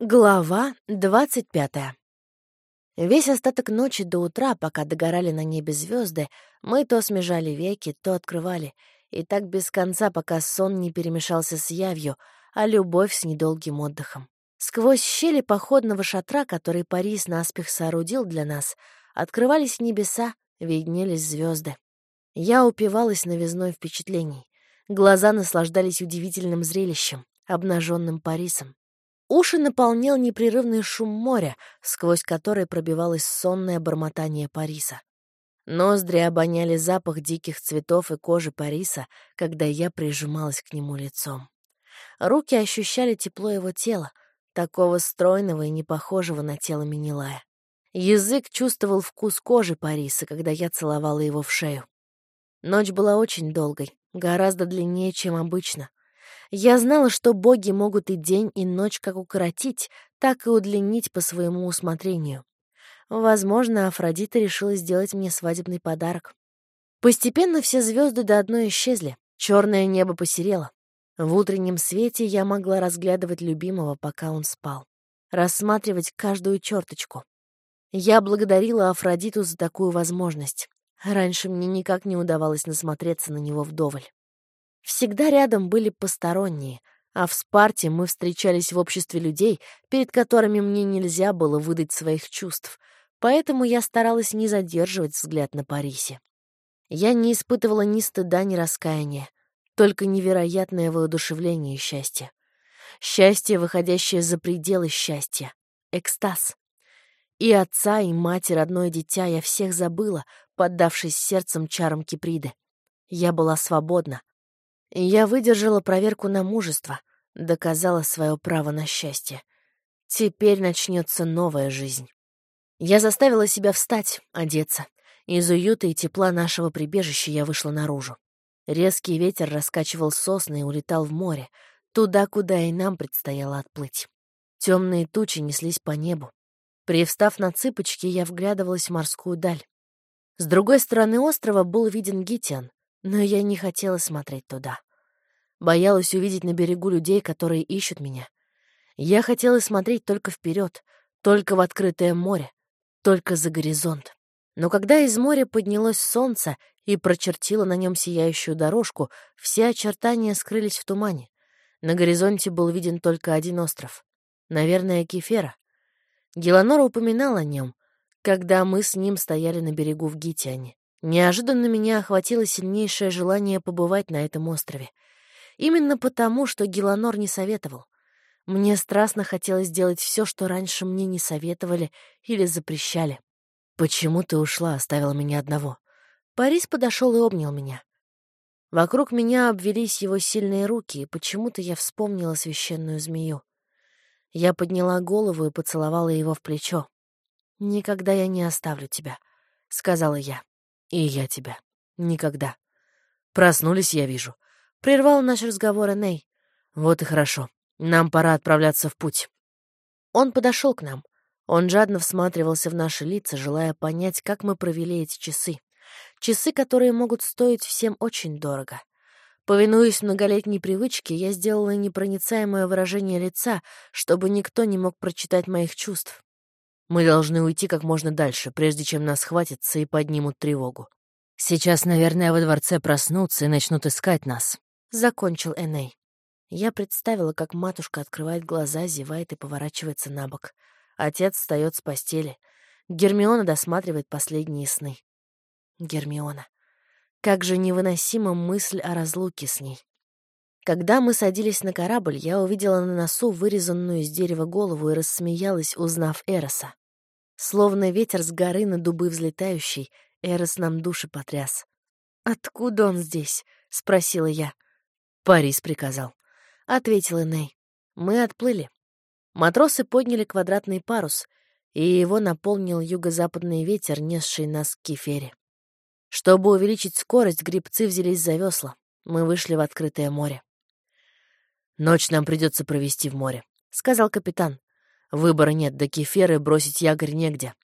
Глава двадцать пятая. Весь остаток ночи до утра, пока догорали на небе звезды, мы то смежали веки, то открывали, и так без конца, пока сон не перемешался с явью, а любовь с недолгим отдыхом. Сквозь щели походного шатра, который Парис наспех соорудил для нас, открывались небеса, виднелись звезды. Я упивалась новизной впечатлений. Глаза наслаждались удивительным зрелищем, обнаженным Парисом. Уши наполнял непрерывный шум моря, сквозь который пробивалось сонное бормотание Париса. Ноздри обоняли запах диких цветов и кожи Париса, когда я прижималась к нему лицом. Руки ощущали тепло его тела, такого стройного и не похожего на тело Минилая. Язык чувствовал вкус кожи Париса, когда я целовала его в шею. Ночь была очень долгой, гораздо длиннее, чем обычно. Я знала, что боги могут и день, и ночь как укоротить, так и удлинить по своему усмотрению. Возможно, Афродита решила сделать мне свадебный подарок. Постепенно все звезды до одной исчезли, черное небо посерело. В утреннем свете я могла разглядывать любимого, пока он спал, рассматривать каждую черточку. Я благодарила Афродиту за такую возможность. Раньше мне никак не удавалось насмотреться на него вдоволь. Всегда рядом были посторонние, а в Спарте мы встречались в обществе людей, перед которыми мне нельзя было выдать своих чувств, поэтому я старалась не задерживать взгляд на Парисе. Я не испытывала ни стыда, ни раскаяния, только невероятное воодушевление и счастье. Счастье, выходящее за пределы счастья. Экстаз. И отца, и мать, и родное дитя я всех забыла, поддавшись сердцем чарам Киприды. Я была свободна, я выдержала проверку на мужество, доказала свое право на счастье. Теперь начнется новая жизнь. Я заставила себя встать, одеться. Из уюта и тепла нашего прибежища я вышла наружу. Резкий ветер раскачивал сосны и улетал в море, туда, куда и нам предстояло отплыть. Темные тучи неслись по небу. Привстав на цыпочки, я вглядывалась в морскую даль. С другой стороны острова был виден Гитян, но я не хотела смотреть туда. Боялась увидеть на берегу людей, которые ищут меня. Я хотела смотреть только вперед, только в открытое море, только за горизонт. Но когда из моря поднялось солнце и прочертило на нем сияющую дорожку, все очертания скрылись в тумане. На горизонте был виден только один остров. Наверное, Кефера. Геланора упоминал о нем, когда мы с ним стояли на берегу в Гитяне. Неожиданно меня охватило сильнейшее желание побывать на этом острове. Именно потому, что Геланор не советовал. Мне страстно хотелось сделать все, что раньше мне не советовали или запрещали. «Почему ты ушла, оставила меня одного?» Парис подошел и обнял меня. Вокруг меня обвелись его сильные руки, и почему-то я вспомнила священную змею. Я подняла голову и поцеловала его в плечо. «Никогда я не оставлю тебя», — сказала я. И я тебя. Никогда. Проснулись, я вижу. Прервал наш разговор Эней. Вот и хорошо. Нам пора отправляться в путь. Он подошел к нам. Он жадно всматривался в наши лица, желая понять, как мы провели эти часы. Часы, которые могут стоить всем очень дорого. Повинуясь многолетней привычке, я сделала непроницаемое выражение лица, чтобы никто не мог прочитать моих чувств. Мы должны уйти как можно дальше, прежде чем нас схватятся и поднимут тревогу. Сейчас, наверное, во дворце проснутся и начнут искать нас», — закончил Эней. Я представила, как матушка открывает глаза, зевает и поворачивается на бок. Отец встает с постели. Гермиона досматривает последние сны. Гермиона. Как же невыносима мысль о разлуке с ней. Когда мы садились на корабль, я увидела на носу вырезанную из дерева голову и рассмеялась, узнав Эроса. Словно ветер с горы на дубы взлетающий, Эрос нам души потряс. «Откуда он здесь?» — спросила я. «Парис приказал», — ответил Эней. Мы отплыли. Матросы подняли квадратный парус, и его наполнил юго-западный ветер, несший нас к кефере. Чтобы увеличить скорость, грибцы взялись за весла. Мы вышли в открытое море. «Ночь нам придется провести в море», — сказал капитан. Выбора нет, до кеферы бросить якорь негде.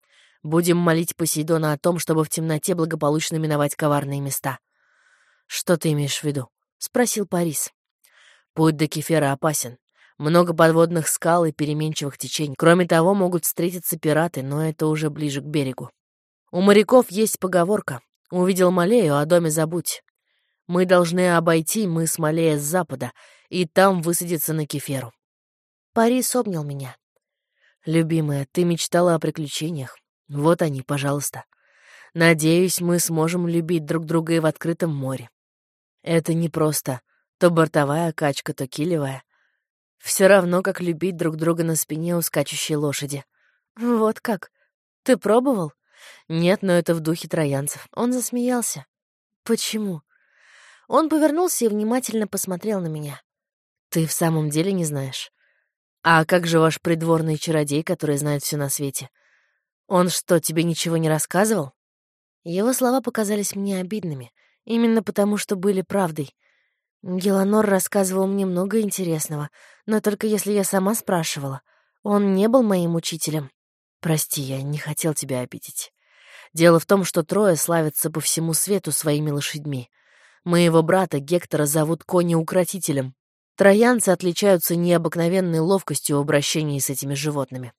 Будем молить Посейдона о том, чтобы в темноте благополучно миновать коварные места. «Что ты имеешь в виду?» — спросил Парис. «Путь до кефера опасен. Много подводных скал и переменчивых течений. Кроме того, могут встретиться пираты, но это уже ближе к берегу. У моряков есть поговорка «Увидел Малею, о доме забудь». Мы должны обойти мыс Малея с запада и там высадиться на Кеферу. Парис обнял меня. «Любимая, ты мечтала о приключениях. Вот они, пожалуйста. Надеюсь, мы сможем любить друг друга и в открытом море. Это не просто то бортовая качка, то килевая. Все равно, как любить друг друга на спине у скачущей лошади. Вот как? Ты пробовал? Нет, но это в духе троянцев. Он засмеялся. Почему? Он повернулся и внимательно посмотрел на меня. Ты в самом деле не знаешь? А как же ваш придворный чародей, который знает все на свете? Он что, тебе ничего не рассказывал? Его слова показались мне обидными, именно потому что были правдой. Геланор рассказывал мне много интересного, но только если я сама спрашивала. Он не был моим учителем. Прости, я не хотел тебя обидеть. Дело в том, что трое славятся по всему свету своими лошадьми. Моего брата Гектора зовут Кони-укротителем. Троянцы отличаются необыкновенной ловкостью в обращении с этими животными.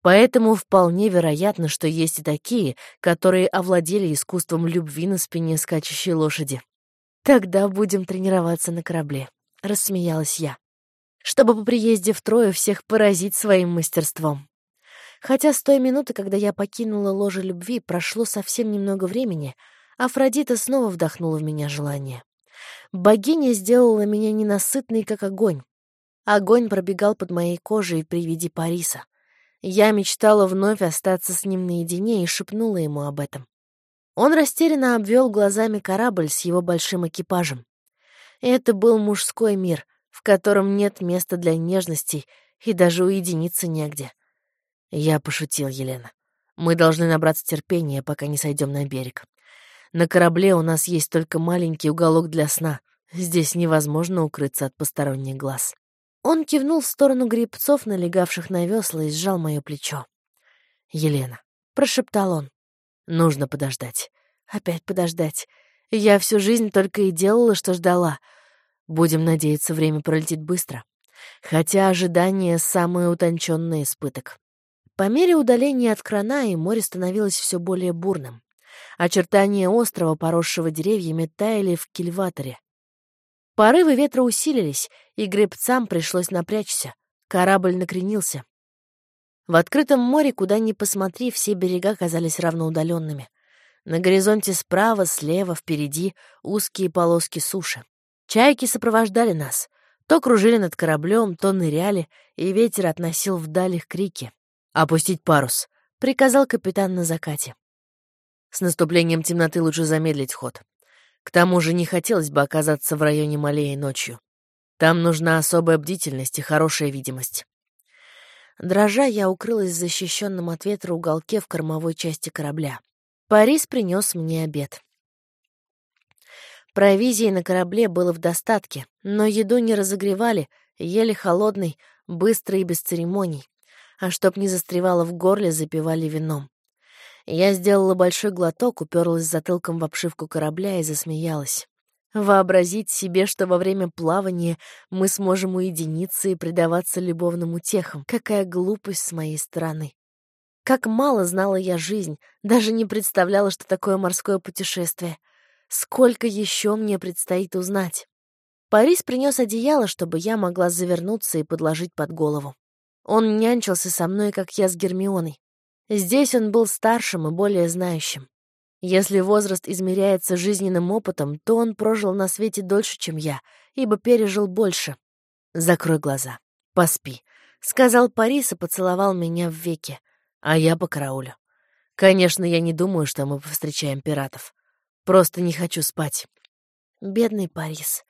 Поэтому вполне вероятно, что есть и такие, которые овладели искусством любви на спине скачущей лошади. «Тогда будем тренироваться на корабле», — рассмеялась я, чтобы по приезде в Трою всех поразить своим мастерством. Хотя с той минуты, когда я покинула ложе любви, прошло совсем немного времени, Афродита снова вдохнула в меня желание. Богиня сделала меня ненасытной, как огонь. Огонь пробегал под моей кожей при виде Париса. Я мечтала вновь остаться с ним наедине и шепнула ему об этом. Он растерянно обвел глазами корабль с его большим экипажем. Это был мужской мир, в котором нет места для нежностей и даже уединиться негде. Я пошутил, Елена. Мы должны набраться терпения, пока не сойдем на берег. На корабле у нас есть только маленький уголок для сна. Здесь невозможно укрыться от посторонних глаз. Он кивнул в сторону грибцов, налегавших на весла, и сжал мое плечо. «Елена», — прошептал он, — «нужно подождать. Опять подождать. Я всю жизнь только и делала, что ждала. Будем надеяться, время пролетит быстро. Хотя ожидание — самый утонченный испыток». По мере удаления от крана и море становилось все более бурным. Очертания острова, поросшего деревьями, таяли в кильваторе. Порывы ветра усилились, и гребцам пришлось напрячься. Корабль накренился. В открытом море, куда ни посмотри, все берега казались равноудаленными. На горизонте справа, слева, впереди узкие полоски суши. Чайки сопровождали нас. То кружили над кораблем, то ныряли, и ветер относил вдаль их крики. «Опустить парус», — приказал капитан на закате. С наступлением темноты лучше замедлить ход. К тому же не хотелось бы оказаться в районе Малеи ночью. Там нужна особая бдительность и хорошая видимость. Дрожа, я укрылась в защищенном от ветра уголке в кормовой части корабля. Парис принес мне обед. Провизии на корабле было в достатке, но еду не разогревали, ели холодный, быстро и без церемоний. А чтоб не застревало в горле, запивали вином. Я сделала большой глоток, уперлась затылком в обшивку корабля и засмеялась. Вообразить себе, что во время плавания мы сможем уединиться и предаваться любовным утехам. Какая глупость с моей стороны. Как мало знала я жизнь, даже не представляла, что такое морское путешествие. Сколько еще мне предстоит узнать. Парис принес одеяло, чтобы я могла завернуться и подложить под голову. Он нянчился со мной, как я с Гермионой. Здесь он был старшим и более знающим. Если возраст измеряется жизненным опытом, то он прожил на свете дольше, чем я, ибо пережил больше. «Закрой глаза. Поспи», — сказал Парис и поцеловал меня в веки, а я по караулю. Конечно, я не думаю, что мы повстречаем пиратов. Просто не хочу спать. Бедный Парис.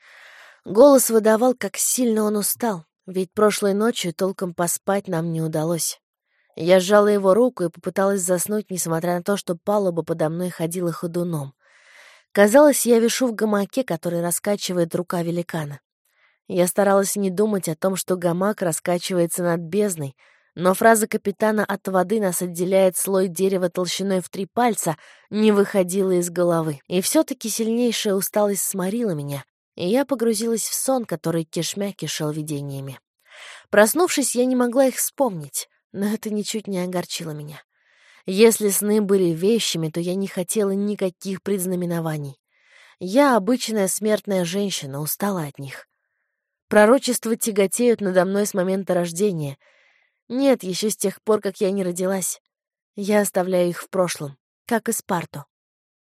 Голос выдавал, как сильно он устал, ведь прошлой ночью толком поспать нам не удалось. Я сжала его руку и попыталась заснуть, несмотря на то, что палуба подо мной ходила ходуном. Казалось, я вишу в гамаке, который раскачивает рука великана. Я старалась не думать о том, что гамак раскачивается над бездной, но фраза капитана «от воды нас отделяет слой дерева толщиной в три пальца» не выходила из головы. И все таки сильнейшая усталость сморила меня, и я погрузилась в сон, который кишмя кишел видениями. Проснувшись, я не могла их вспомнить, но это ничуть не огорчило меня. Если сны были вещами, то я не хотела никаких предзнаменований. Я обычная смертная женщина, устала от них. Пророчества тяготеют надо мной с момента рождения. Нет, еще с тех пор, как я не родилась. Я оставляю их в прошлом, как и Спарту.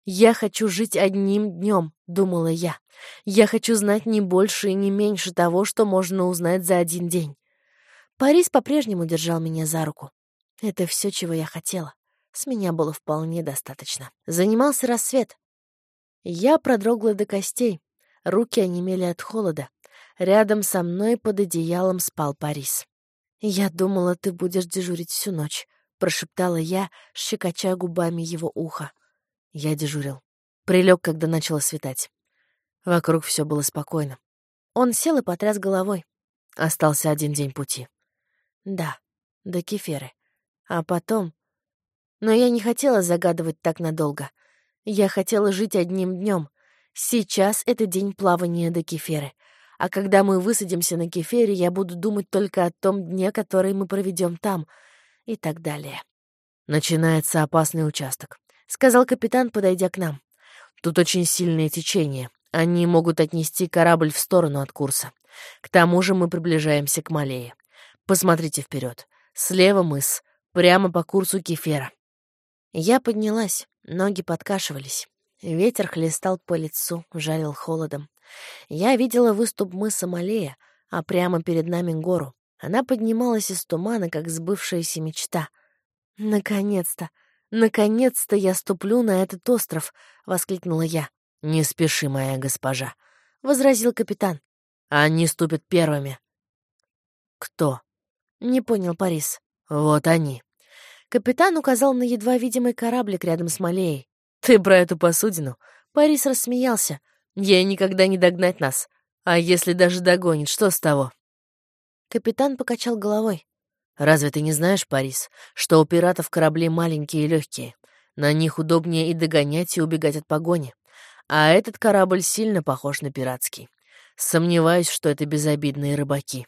«Я хочу жить одним днем», — думала я. «Я хочу знать не больше и не меньше того, что можно узнать за один день». Парис по-прежнему держал меня за руку. Это все, чего я хотела. С меня было вполне достаточно. Занимался рассвет. Я продрогла до костей. Руки онемели от холода. Рядом со мной под одеялом спал Парис. «Я думала, ты будешь дежурить всю ночь», — прошептала я, щекоча губами его ухо. Я дежурил. Прилег, когда начало светать. Вокруг все было спокойно. Он сел и потряс головой. Остался один день пути. Да, до Кеферы. А потом... Но я не хотела загадывать так надолго. Я хотела жить одним днем. Сейчас это день плавания до Кеферы. А когда мы высадимся на Кефере, я буду думать только о том дне, который мы проведем там. И так далее. Начинается опасный участок. — сказал капитан, подойдя к нам. «Тут очень сильное течение. Они могут отнести корабль в сторону от курса. К тому же мы приближаемся к Малее. Посмотрите вперед. Слева мыс, прямо по курсу Кефера». Я поднялась, ноги подкашивались. Ветер хлестал по лицу, жарил холодом. Я видела выступ мыса Малея, а прямо перед нами гору. Она поднималась из тумана, как сбывшаяся мечта. Наконец-то! «Наконец-то я ступлю на этот остров!» — воскликнула я. «Не спеши, моя госпожа», — возразил капитан. «Они ступят первыми». «Кто?» — не понял Парис. «Вот они». Капитан указал на едва видимый кораблик рядом с Малеей. «Ты про эту посудину?» Парис рассмеялся. «Ей никогда не догнать нас. А если даже догонит, что с того?» Капитан покачал головой. Разве ты не знаешь, Парис, что у пиратов корабли маленькие и легкие? На них удобнее и догонять, и убегать от погони. А этот корабль сильно похож на пиратский. Сомневаюсь, что это безобидные рыбаки.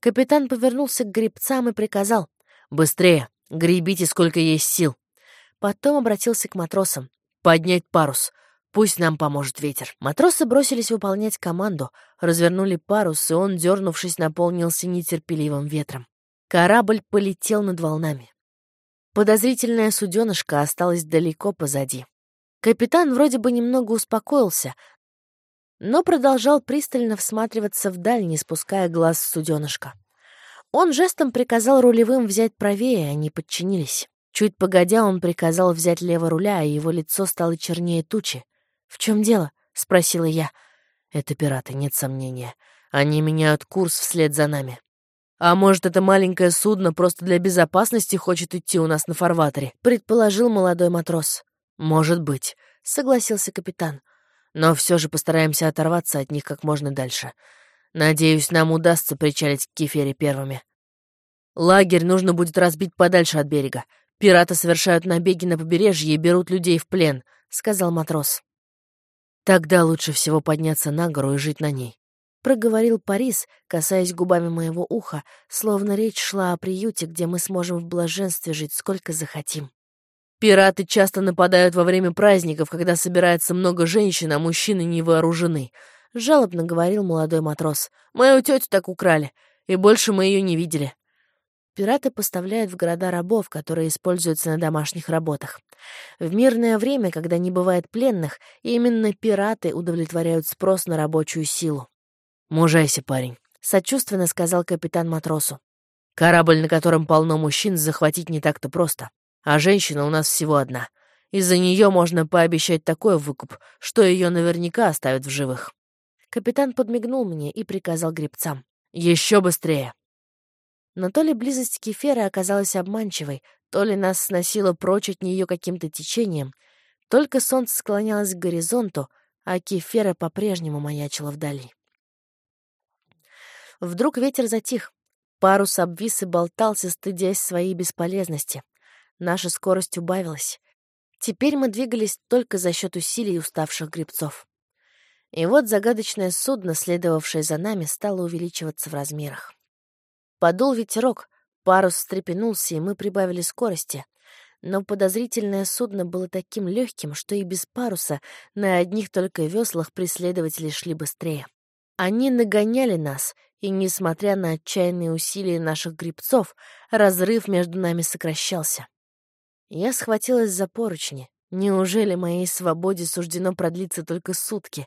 Капитан повернулся к гребцам и приказал. «Быстрее! Гребите, сколько есть сил!» Потом обратился к матросам. «Поднять парус. Пусть нам поможет ветер». Матросы бросились выполнять команду, развернули парус, и он, дернувшись, наполнился нетерпеливым ветром. Корабль полетел над волнами. Подозрительная суденышка осталась далеко позади. Капитан вроде бы немного успокоился, но продолжал пристально всматриваться вдаль, не спуская глаз с суденышка. Он жестом приказал рулевым взять правее, они подчинились. Чуть погодя, он приказал взять лево руля, и его лицо стало чернее тучи. «В чем дело?» — спросила я. «Это пираты, нет сомнения. Они меняют курс вслед за нами. «А может, это маленькое судно просто для безопасности хочет идти у нас на фарватере?» — предположил молодой матрос. «Может быть», — согласился капитан. «Но все же постараемся оторваться от них как можно дальше. Надеюсь, нам удастся причалить к Кефере первыми. Лагерь нужно будет разбить подальше от берега. Пираты совершают набеги на побережье и берут людей в плен», — сказал матрос. «Тогда лучше всего подняться на гору и жить на ней. — проговорил Парис, касаясь губами моего уха, словно речь шла о приюте, где мы сможем в блаженстве жить сколько захотим. «Пираты часто нападают во время праздников, когда собирается много женщин, а мужчины не вооружены», — жалобно говорил молодой матрос. «Мою тетю так украли, и больше мы ее не видели». Пираты поставляют в города рабов, которые используются на домашних работах. В мирное время, когда не бывает пленных, именно пираты удовлетворяют спрос на рабочую силу. «Мужайся, парень», — сочувственно сказал капитан матросу. «Корабль, на котором полно мужчин, захватить не так-то просто. А женщина у нас всего одна. Из-за нее можно пообещать такой выкуп, что ее наверняка оставят в живых». Капитан подмигнул мне и приказал гребцам. «Еще быстрее!» Но то ли близость Кеферы оказалась обманчивой, то ли нас сносило прочь от нее каким-то течением. Только солнце склонялось к горизонту, а Кефера по-прежнему маячила вдали. Вдруг ветер затих. Парус обвис и болтался, стыдясь своей бесполезности. Наша скорость убавилась. Теперь мы двигались только за счет усилий уставших гребцов. И вот загадочное судно, следовавшее за нами, стало увеличиваться в размерах. Подул ветерок, парус встрепенулся, и мы прибавили скорости. Но подозрительное судно было таким легким, что и без паруса на одних только веслах преследователи шли быстрее. Они нагоняли нас, и, несмотря на отчаянные усилия наших грибцов, разрыв между нами сокращался. Я схватилась за поручни. Неужели моей свободе суждено продлиться только сутки?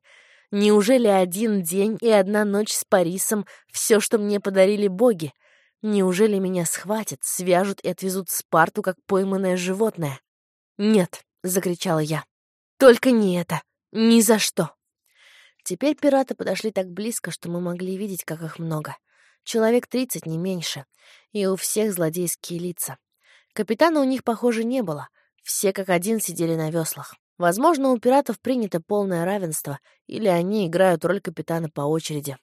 Неужели один день и одна ночь с Парисом — все, что мне подарили боги? Неужели меня схватят, свяжут и отвезут в Спарту, как пойманное животное? «Нет!» — закричала я. «Только не это! Ни за что!» Теперь пираты подошли так близко, что мы могли видеть, как их много. Человек тридцать, не меньше. И у всех злодейские лица. Капитана у них, похоже, не было. Все как один сидели на веслах. Возможно, у пиратов принято полное равенство, или они играют роль капитана по очереди.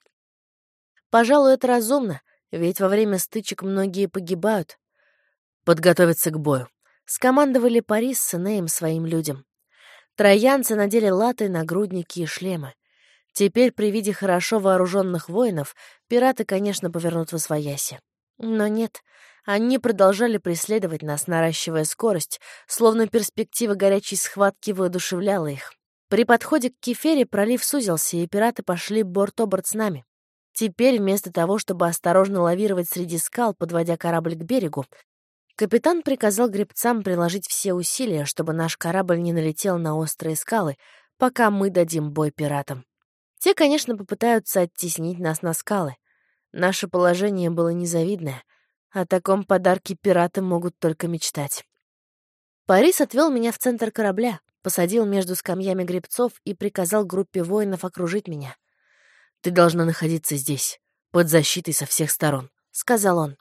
Пожалуй, это разумно, ведь во время стычек многие погибают. Подготовиться к бою. Скомандовали Парис с Энеем своим людям. Троянцы надели латы, нагрудники и шлемы. Теперь при виде хорошо вооруженных воинов пираты, конечно, повернут в освояси. Но нет, они продолжали преследовать нас, наращивая скорость, словно перспектива горячей схватки воодушевляла их. При подходе к Кефере пролив сузился, и пираты пошли борт-оборт с нами. Теперь, вместо того, чтобы осторожно лавировать среди скал, подводя корабль к берегу, капитан приказал гребцам приложить все усилия, чтобы наш корабль не налетел на острые скалы, пока мы дадим бой пиратам. Те, конечно, попытаются оттеснить нас на скалы. Наше положение было незавидное. О таком подарке пираты могут только мечтать. Парис отвел меня в центр корабля, посадил между скамьями гребцов и приказал группе воинов окружить меня. «Ты должна находиться здесь, под защитой со всех сторон», — сказал он.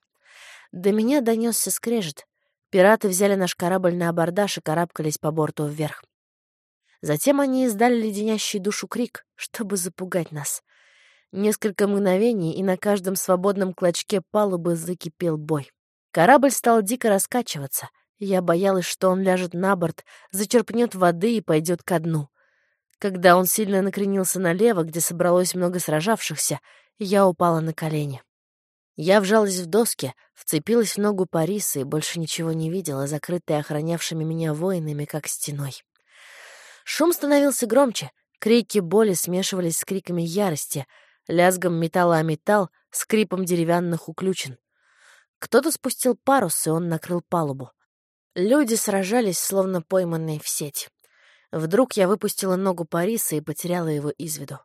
До меня донесся скрежет. Пираты взяли наш корабль на абордаж и карабкались по борту вверх. Затем они издали леденящий душу крик, чтобы запугать нас. Несколько мгновений, и на каждом свободном клочке палубы закипел бой. Корабль стал дико раскачиваться. Я боялась, что он ляжет на борт, зачерпнет воды и пойдет ко дну. Когда он сильно накренился налево, где собралось много сражавшихся, я упала на колени. Я вжалась в доски, вцепилась в ногу Париса и больше ничего не видела, закрытая охранявшими меня воинами, как стеной. Шум становился громче, крики боли смешивались с криками ярости, лязгом металла о металл, скрипом деревянных уключен. Кто-то спустил парус, и он накрыл палубу. Люди сражались, словно пойманные в сеть. Вдруг я выпустила ногу Париса и потеряла его из виду.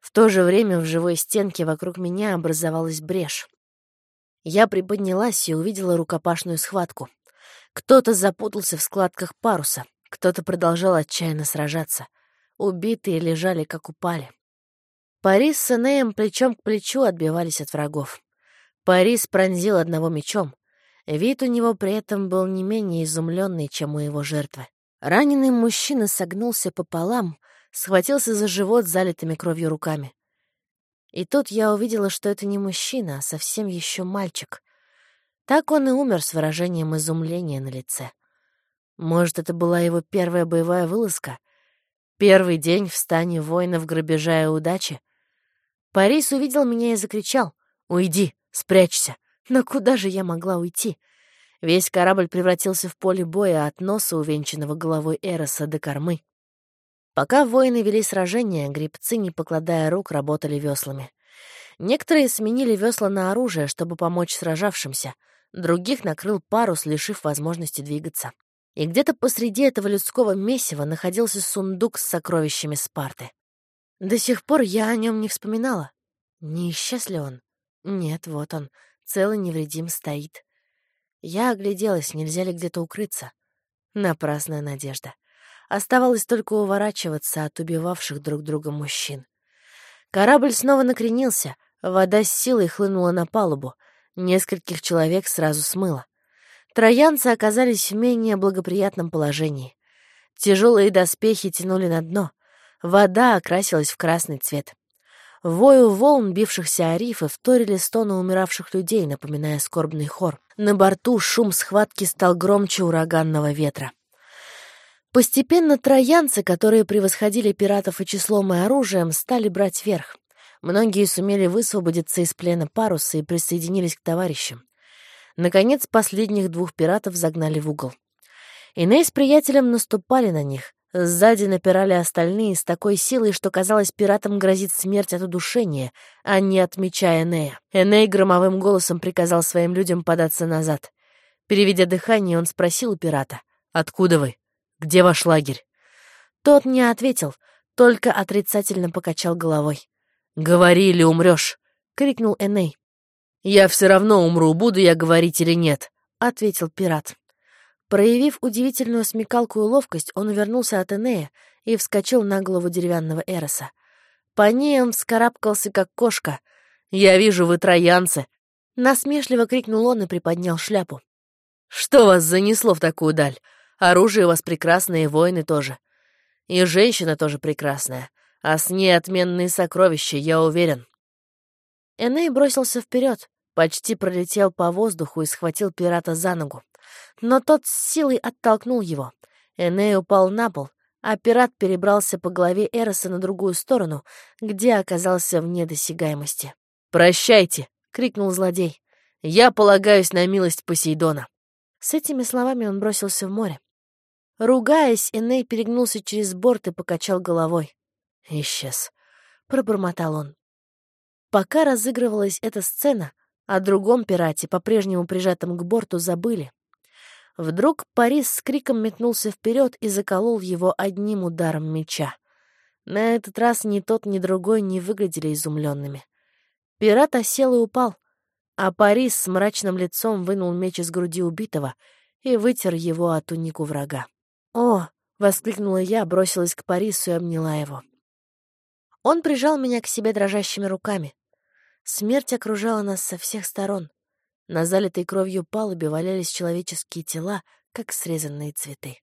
В то же время в живой стенке вокруг меня образовалась брешь. Я приподнялась и увидела рукопашную схватку. Кто-то запутался в складках паруса. Кто-то продолжал отчаянно сражаться. Убитые лежали, как упали. Парис с Энеем плечом к плечу отбивались от врагов. Парис пронзил одного мечом. Вид у него при этом был не менее изумленный, чем у его жертвы. Раненый мужчина согнулся пополам, схватился за живот залитыми кровью руками. И тут я увидела, что это не мужчина, а совсем еще мальчик. Так он и умер с выражением изумления на лице. Может, это была его первая боевая вылазка? Первый день в стане воинов грабежа и удачи? Парис увидел меня и закричал. «Уйди, спрячься!» Но куда же я могла уйти? Весь корабль превратился в поле боя от носа, увенчанного головой Эроса, до кормы. Пока воины вели сражение, гребцы, не покладая рук, работали веслами. Некоторые сменили весла на оружие, чтобы помочь сражавшимся. Других накрыл парус, лишив возможности двигаться и где-то посреди этого людского месива находился сундук с сокровищами Спарты. До сих пор я о нем не вспоминала. Не исчез ли он? Нет, вот он, целый невредим стоит. Я огляделась, нельзя ли где-то укрыться. Напрасная надежда. Оставалось только уворачиваться от убивавших друг друга мужчин. Корабль снова накренился, вода с силой хлынула на палубу. Нескольких человек сразу смыло. Троянцы оказались в менее благоприятном положении. Тяжелые доспехи тянули на дно. Вода окрасилась в красный цвет. Вою волн, бившихся о рифы, вторили стоны умиравших людей, напоминая скорбный хор. На борту шум схватки стал громче ураганного ветра. Постепенно троянцы, которые превосходили пиратов и числом и оружием, стали брать верх. Многие сумели высвободиться из плена паруса и присоединились к товарищам. Наконец, последних двух пиратов загнали в угол. Иней с приятелем наступали на них. Сзади напирали остальные с такой силой, что, казалось, пиратам грозит смерть от удушения, а не отмечая Энея. Эней громовым голосом приказал своим людям податься назад. Переведя дыхание, он спросил у пирата, «Откуда вы? Где ваш лагерь?» Тот не ответил, только отрицательно покачал головой. «Говори или умрешь!» — крикнул Эней. «Я все равно умру, буду я говорить или нет», — ответил пират. Проявив удивительную смекалку и ловкость, он увернулся от Энея и вскочил на голову деревянного Эроса. По ней он вскарабкался, как кошка. «Я вижу, вы троянцы!» Насмешливо крикнул он и приподнял шляпу. «Что вас занесло в такую даль? Оружие у вас прекрасное, и воины тоже. И женщина тоже прекрасная, а с ней отменные сокровища, я уверен». Эней бросился вперед, почти пролетел по воздуху и схватил пирата за ногу. Но тот с силой оттолкнул его. Эней упал на пол, а пират перебрался по голове Эроса на другую сторону, где оказался вне досягаемости. «Прощайте!» — крикнул злодей. «Я полагаюсь на милость Посейдона». С этими словами он бросился в море. Ругаясь, Эней перегнулся через борт и покачал головой. «Исчез», — пробормотал он. Пока разыгрывалась эта сцена, о другом пирате, по-прежнему прижатом к борту, забыли. Вдруг Парис с криком метнулся вперед и заколол его одним ударом меча. На этот раз ни тот, ни другой не выглядели изумленными. Пират осел и упал, а Парис с мрачным лицом вынул меч из груди убитого и вытер его от тунику врага. «О!» — воскликнула я, бросилась к Парису и обняла его. Он прижал меня к себе дрожащими руками. Смерть окружала нас со всех сторон. На залитой кровью палубе валялись человеческие тела, как срезанные цветы.